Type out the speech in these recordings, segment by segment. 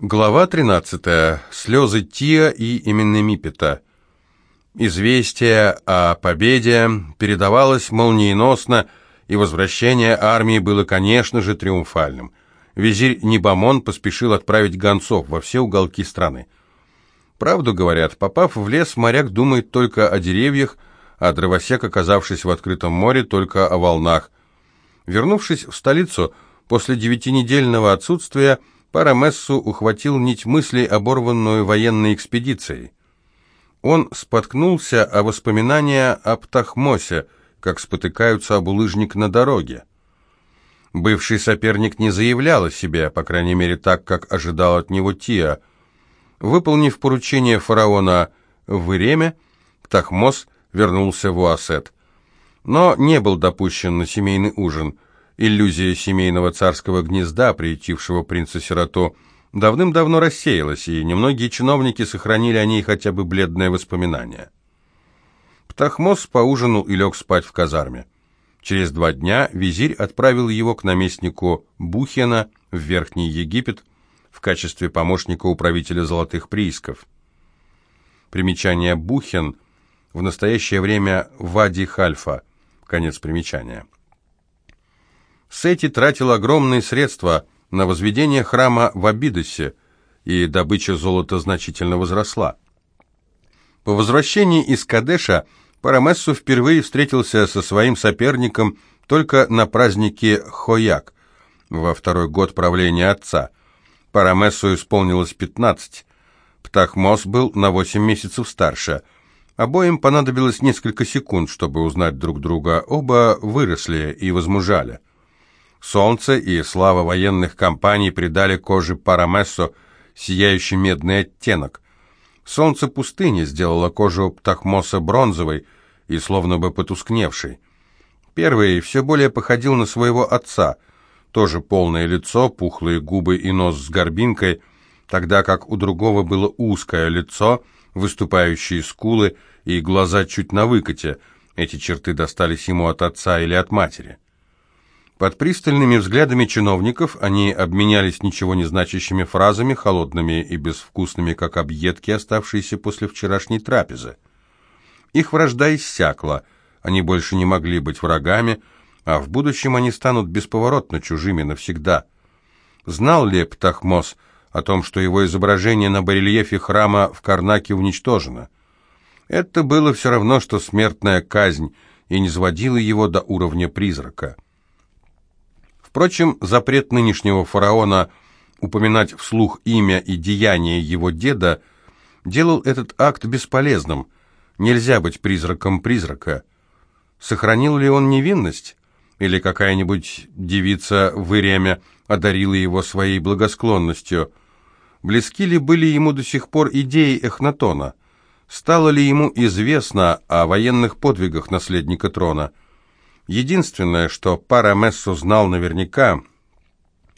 Глава 13. Слезы Тия и Именемипета. Известие о победе передавалось молниеносно, и возвращение армии было, конечно же, триумфальным. Визирь Небамон поспешил отправить гонцов во все уголки страны. Правду говорят, попав в лес, моряк думает только о деревьях, а дровосек, оказавшись в открытом море, только о волнах. Вернувшись в столицу после девятинедельного отсутствия, Парамессу ухватил нить мыслей, оборванную военной экспедицией. Он споткнулся о воспоминания о Птахмосе, как спотыкаются об улыжник на дороге. Бывший соперник не заявлял о себе, по крайней мере так, как ожидал от него Тиа. Выполнив поручение фараона в Иреме, Птахмос вернулся в Уасет. Но не был допущен на семейный ужин – Иллюзия семейного царского гнезда, приютившего принца-сироту, давным-давно рассеялась, и немногие чиновники сохранили о ней хотя бы бледное воспоминание. Птахмос поужинал и лег спать в казарме. Через два дня визирь отправил его к наместнику Бухена в Верхний Египет в качестве помощника управителя золотых приисков. Примечание Бухен в настоящее время Вади Хальфа. Конец примечания. Сети тратил огромные средства на возведение храма в Абидосе, и добыча золота значительно возросла. По возвращении из Кадеша Парамессу впервые встретился со своим соперником только на празднике Хояк, во второй год правления отца. Парамессу исполнилось 15. Птахмос был на 8 месяцев старше. Обоим понадобилось несколько секунд, чтобы узнать друг друга. Оба выросли и возмужали. Солнце и слава военных компаний придали коже Парамессо сияющий медный оттенок. Солнце пустыни сделало кожу Птахмоса бронзовой и словно бы потускневшей. Первый все более походил на своего отца, тоже полное лицо, пухлые губы и нос с горбинкой, тогда как у другого было узкое лицо, выступающие скулы и глаза чуть на выкате. Эти черты достались ему от отца или от матери. Под пристальными взглядами чиновников они обменялись ничего не значащими фразами, холодными и безвкусными, как объедки, оставшиеся после вчерашней трапезы. Их вражда иссякла, они больше не могли быть врагами, а в будущем они станут бесповоротно чужими навсегда. Знал ли Птахмос о том, что его изображение на барельефе храма в Карнаке уничтожено? Это было все равно, что смертная казнь, и не сводило его до уровня призрака. Впрочем, запрет нынешнего фараона упоминать вслух имя и деяния его деда делал этот акт бесполезным. Нельзя быть призраком призрака. Сохранил ли он невинность? Или какая-нибудь девица в Иреме одарила его своей благосклонностью? Близки ли были ему до сих пор идеи Эхнатона? Стало ли ему известно о военных подвигах наследника трона? Единственное, что Парамессо знал наверняка,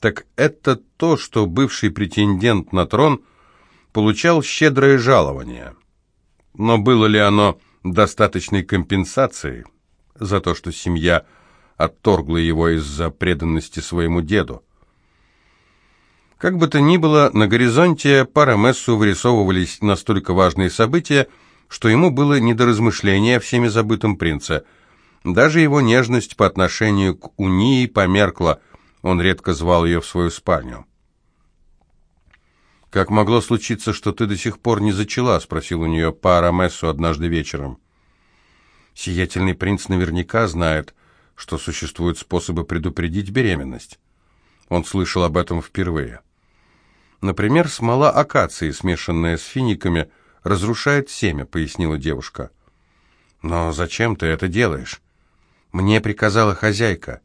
так это то, что бывший претендент на трон получал щедрое жалование. Но было ли оно достаточной компенсацией за то, что семья отторгла его из-за преданности своему деду? Как бы то ни было, на горизонте Парамессу вырисовывались настолько важные события, что ему было не до размышления о всеми забытом принце – даже его нежность по отношению к Унии померкла, он редко звал ее в свою спальню. «Как могло случиться, что ты до сих пор не зачала?» — спросил у нее Парамессу однажды вечером. «Сиятельный принц наверняка знает, что существуют способы предупредить беременность. Он слышал об этом впервые. Например, смола акации, смешанная с финиками, разрушает семя», — пояснила девушка. «Но зачем ты это делаешь?» Мне приказала хозяйка.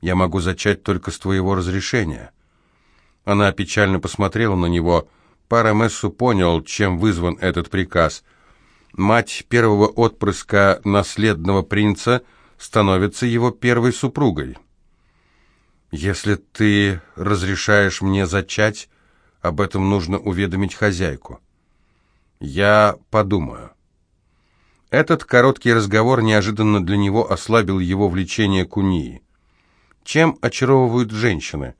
Я могу зачать только с твоего разрешения. Она печально посмотрела на него. Парамессу понял, чем вызван этот приказ. Мать первого отпрыска наследного принца становится его первой супругой. Если ты разрешаешь мне зачать, об этом нужно уведомить хозяйку. Я подумаю. Этот короткий разговор неожиданно для него ослабил его влечение к унии. Чем очаровывают женщины?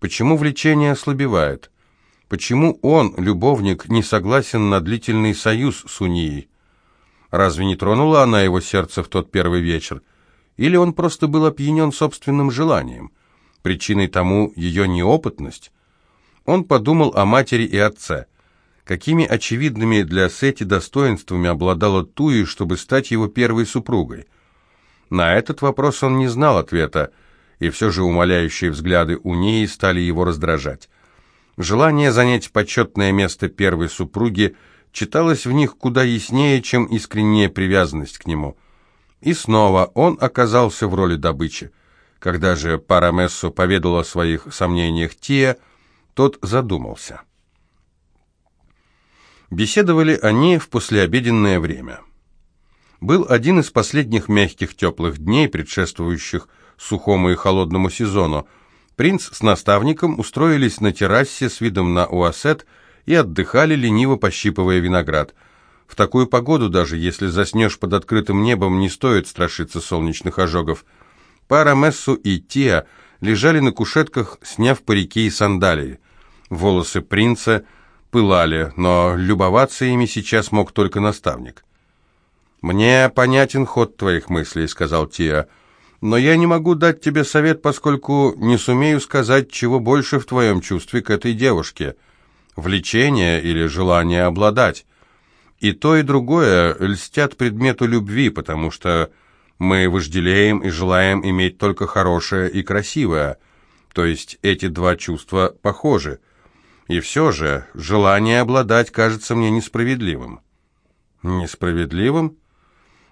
Почему влечение ослабевает? Почему он, любовник, не согласен на длительный союз с Унией? Разве не тронула она его сердце в тот первый вечер? Или он просто был опьянен собственным желанием? Причиной тому ее неопытность? Он подумал о матери и отце. Какими очевидными для Сети достоинствами обладала Туи, чтобы стать его первой супругой? На этот вопрос он не знал ответа, и все же умоляющие взгляды у ней стали его раздражать. Желание занять почетное место первой супруги читалось в них куда яснее, чем искренняя привязанность к нему. И снова он оказался в роли добычи. Когда же Парамессо поведал о своих сомнениях Тия, тот задумался. Беседовали они в послеобеденное время. Был один из последних мягких теплых дней, предшествующих сухому и холодному сезону. Принц с наставником устроились на террасе с видом на Уасет и отдыхали, лениво пощипывая виноград. В такую погоду, даже если заснешь под открытым небом, не стоит страшиться солнечных ожогов. Пара Мессу и Тиа лежали на кушетках, сняв парики и сандалии. Волосы принца – пылали, но любоваться ими сейчас мог только наставник. «Мне понятен ход твоих мыслей», — сказал Тия, «но я не могу дать тебе совет, поскольку не сумею сказать, чего больше в твоем чувстве к этой девушке. Влечение или желание обладать. И то, и другое льстят предмету любви, потому что мы вожделеем и желаем иметь только хорошее и красивое, то есть эти два чувства похожи». И все же желание обладать кажется мне несправедливым. Несправедливым?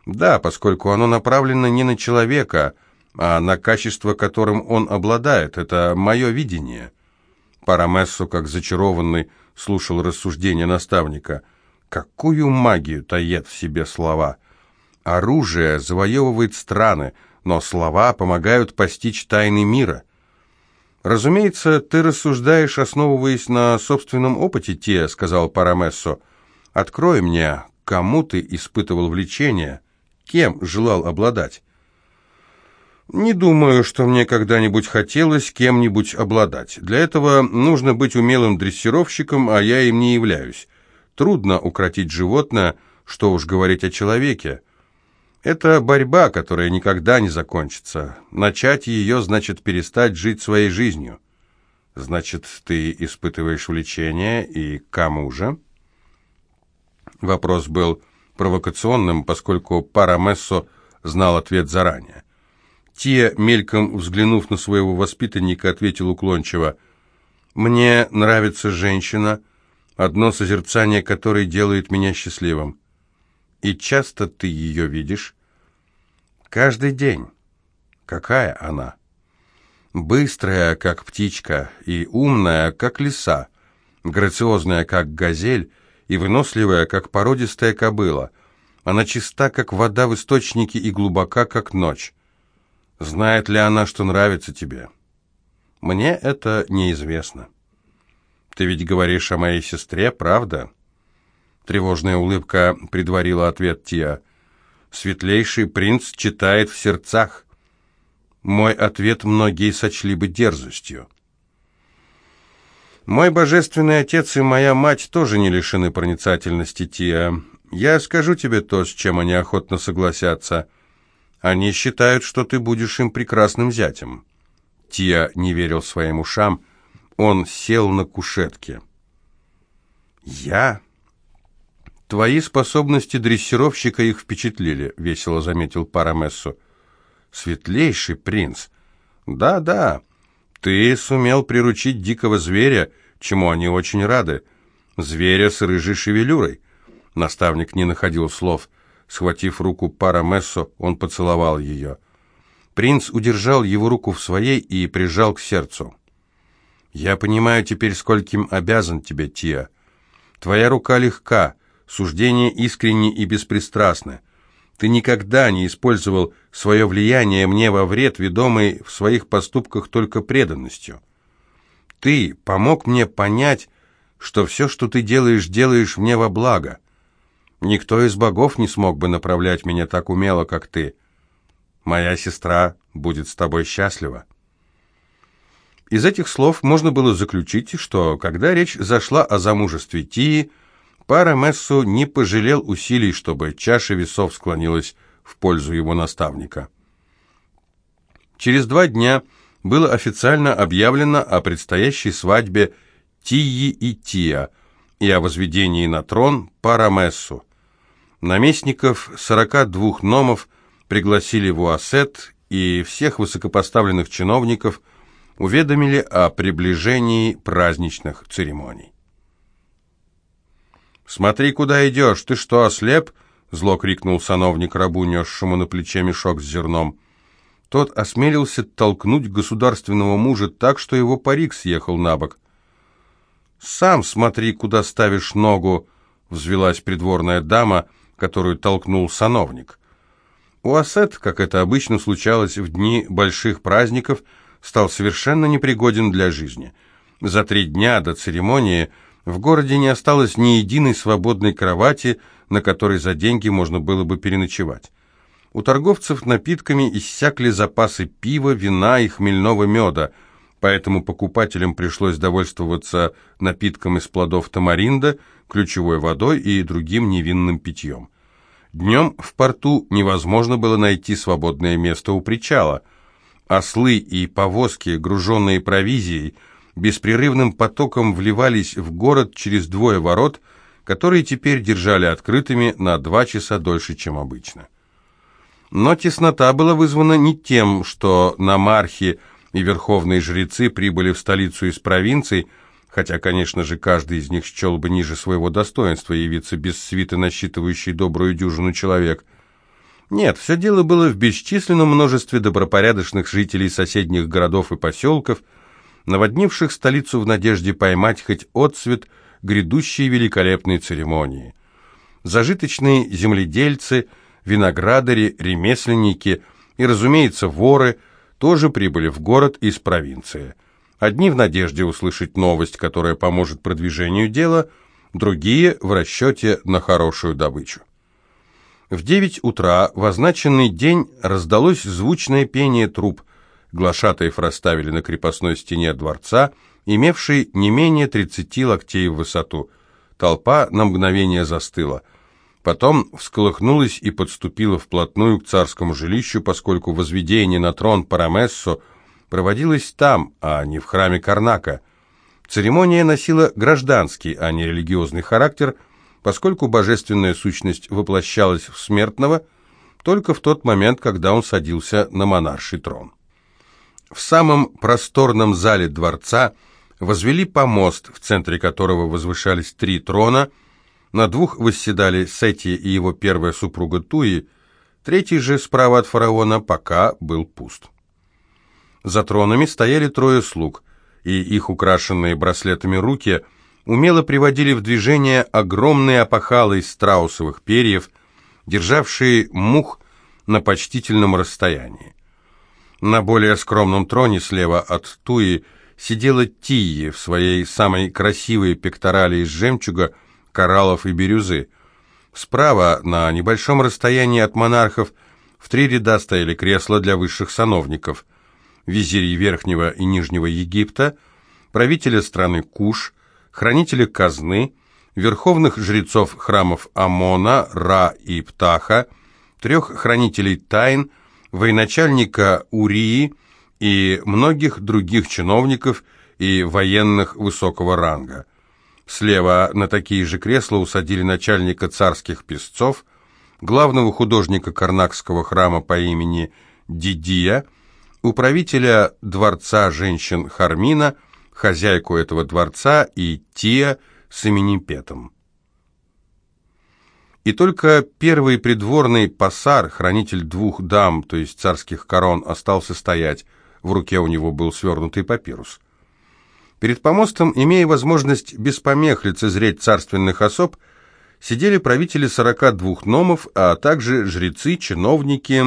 Да, поскольку оно направлено не на человека, а на качество, которым он обладает. Это мое видение. Парамессо, как зачарованный, слушал рассуждения наставника. Какую магию таят в себе слова? Оружие завоевывает страны, но слова помогают постичь тайны мира. «Разумеется, ты рассуждаешь, основываясь на собственном опыте, Те», — сказал Парамессо. «Открой мне, кому ты испытывал влечение, кем желал обладать». «Не думаю, что мне когда-нибудь хотелось кем-нибудь обладать. Для этого нужно быть умелым дрессировщиком, а я им не являюсь. Трудно укротить животное, что уж говорить о человеке. Это борьба, которая никогда не закончится. Начать ее значит перестать жить своей жизнью. Значит, ты испытываешь влечение, и кому же? Вопрос был провокационным, поскольку Парамессо знал ответ заранее. Тия, мельком взглянув на своего воспитанника, ответил уклончиво, «Мне нравится женщина, одно созерцание которой делает меня счастливым. И часто ты ее видишь? Каждый день. Какая она? Быстрая, как птичка, и умная, как лиса, грациозная, как газель, и выносливая, как породистая кобыла. Она чиста, как вода в источнике, и глубока, как ночь. Знает ли она, что нравится тебе? Мне это неизвестно. Ты ведь говоришь о моей сестре, правда? Тревожная улыбка предварила ответ Тиа. «Светлейший принц читает в сердцах». Мой ответ многие сочли бы дерзостью. Мой божественный отец и моя мать тоже не лишены проницательности, Тиа. Я скажу тебе то, с чем они охотно согласятся. Они считают, что ты будешь им прекрасным зятем. Тия не верил своим ушам. Он сел на кушетке. «Я?» «Твои способности дрессировщика их впечатлили», — весело заметил Парамессу. «Светлейший принц». «Да-да, ты сумел приручить дикого зверя, чему они очень рады. Зверя с рыжей шевелюрой». Наставник не находил слов. Схватив руку Парамессо, он поцеловал ее. Принц удержал его руку в своей и прижал к сердцу. «Я понимаю теперь, скольким обязан тебе, Тия. Твоя рука легка, Суждения искренни и беспристрастны. Ты никогда не использовал свое влияние мне во вред, ведомый в своих поступках только преданностью. Ты помог мне понять, что все, что ты делаешь, делаешь мне во благо. Никто из богов не смог бы направлять меня так умело, как ты. Моя сестра будет с тобой счастлива. Из этих слов можно было заключить, что когда речь зашла о замужестве Тии, Парамессу не пожалел усилий, чтобы чаша весов склонилась в пользу его наставника. Через два дня было официально объявлено о предстоящей свадьбе Тии и Тия и о возведении на трон Парамессу. Наместников 42 номов пригласили в Уасет и всех высокопоставленных чиновников уведомили о приближении праздничных церемоний. «Смотри, куда идешь! Ты что, ослеп?» — зло крикнул сановник рабу, несшему на плече мешок с зерном. Тот осмелился толкнуть государственного мужа так, что его парик съехал на бок. «Сам смотри, куда ставишь ногу!» — взвелась придворная дама, которую толкнул сановник. Уасет, как это обычно случалось в дни больших праздников, стал совершенно непригоден для жизни. За три дня до церемонии в городе не осталось ни единой свободной кровати, на которой за деньги можно было бы переночевать. У торговцев напитками иссякли запасы пива, вина и хмельного меда, поэтому покупателям пришлось довольствоваться напитком из плодов тамаринда, ключевой водой и другим невинным питьем. Днем в порту невозможно было найти свободное место у причала. Ослы и повозки, груженные провизией, беспрерывным потоком вливались в город через двое ворот, которые теперь держали открытыми на два часа дольше, чем обычно. Но теснота была вызвана не тем, что намархи и верховные жрецы прибыли в столицу из провинций, хотя, конечно же, каждый из них счел бы ниже своего достоинства явиться без свиты, насчитывающей добрую дюжину человек. Нет, все дело было в бесчисленном множестве добропорядочных жителей соседних городов и поселков, наводнивших столицу в надежде поймать хоть отцвет грядущей великолепной церемонии. Зажиточные земледельцы, виноградари, ремесленники и, разумеется, воры тоже прибыли в город из провинции – Одни в надежде услышать новость, которая поможет продвижению дела, другие в расчете на хорошую добычу. В девять утра в означенный день раздалось звучное пение труб. Глашатаев расставили на крепостной стене дворца, имевшей не менее 30 локтей в высоту. Толпа на мгновение застыла. Потом всколыхнулась и подступила вплотную к царскому жилищу, поскольку возведение на трон Парамессо – проводилась там, а не в храме Карнака. Церемония носила гражданский, а не религиозный характер, поскольку божественная сущность воплощалась в смертного только в тот момент, когда он садился на монарший трон. В самом просторном зале дворца возвели помост, в центре которого возвышались три трона, на двух восседали Сети и его первая супруга Туи, третий же справа от фараона пока был пуст. За тронами стояли трое слуг, и их украшенные браслетами руки умело приводили в движение огромные опахалы из страусовых перьев, державшие мух на почтительном расстоянии. На более скромном троне слева от Туи сидела Тии в своей самой красивой пекторали из жемчуга, кораллов и бирюзы. Справа, на небольшом расстоянии от монархов, в три ряда стояли кресла для высших сановников – визирей Верхнего и Нижнего Египта, правителя страны Куш, хранителя казны, верховных жрецов храмов Амона, Ра и Птаха, трех хранителей тайн, военачальника Урии и многих других чиновников и военных высокого ранга. Слева на такие же кресла усадили начальника царских песцов, главного художника Карнакского храма по имени Дидия, управителя дворца женщин Хармина, хозяйку этого дворца и Тия с именем И только первый придворный пасар, хранитель двух дам, то есть царских корон, остался стоять. В руке у него был свернутый папирус. Перед помостом, имея возможность без помех лицезреть царственных особ, сидели правители сорока двух номов, а также жрецы, чиновники,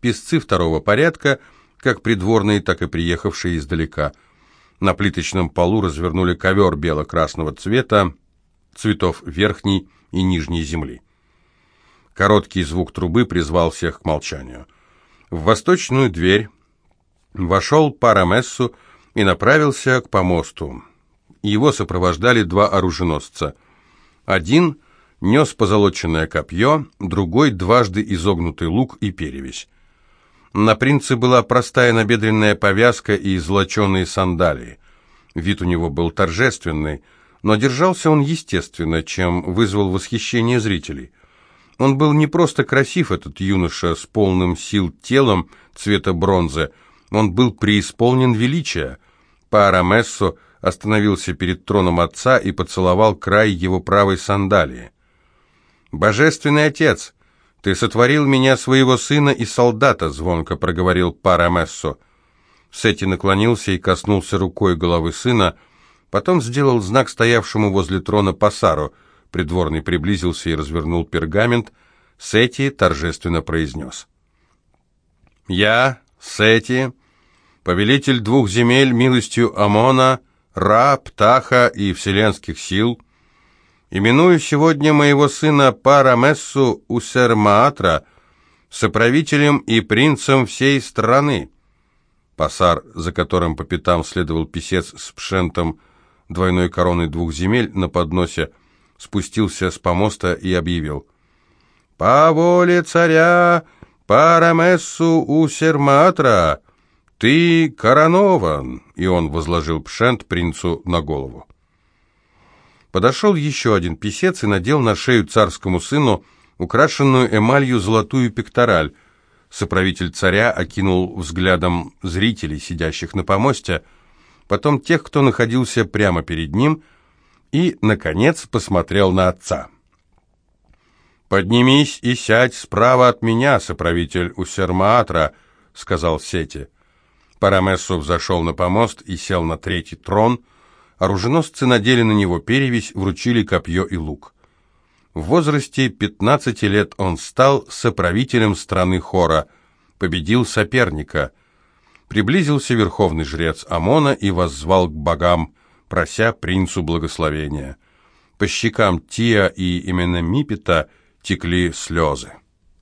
песцы второго порядка, как придворные, так и приехавшие издалека. На плиточном полу развернули ковер бело-красного цвета, цветов верхней и нижней земли. Короткий звук трубы призвал всех к молчанию. В восточную дверь вошел Парамессу и направился к помосту. Его сопровождали два оруженосца. Один нес позолоченное копье, другой дважды изогнутый лук и перевесь. На принце была простая набедренная повязка и золоченые сандалии. Вид у него был торжественный, но держался он естественно, чем вызвал восхищение зрителей. Он был не просто красив, этот юноша, с полным сил телом цвета бронзы, он был преисполнен величия. Парамессо остановился перед троном отца и поцеловал край его правой сандалии. «Божественный отец, ты сотворил меня, своего сына и солдата», — звонко проговорил Парамессо. Сети наклонился и коснулся рукой головы сына, потом сделал знак стоявшему возле трона Пасару. Придворный приблизился и развернул пергамент. Сети торжественно произнес. «Я, Сети, повелитель двух земель милостью Амона, Ра, Птаха и вселенских сил, именую сегодня моего сына Парамессу Усермаатра соправителем и принцем всей страны». Пасар, за которым по пятам следовал писец с пшентом двойной короной двух земель на подносе, спустился с помоста и объявил. «По воле царя Парамессу Усерматра, ты коронован!» И он возложил пшент принцу на голову. Подошел еще один писец и надел на шею царскому сыну украшенную эмалью золотую пектораль, Соправитель царя окинул взглядом зрителей, сидящих на помосте, потом тех, кто находился прямо перед ним, и, наконец, посмотрел на отца. «Поднимись и сядь справа от меня, соправитель Усермаатра», — сказал Сети. Парамессов зашел на помост и сел на третий трон. Оруженосцы надели на него перевязь, вручили копье и лук. В возрасте 15 лет он стал соправителем страны Хора, победил соперника. Приблизился верховный жрец Амона и воззвал к богам, прося принцу благословения. По щекам Тия и именно Мипета текли слезы.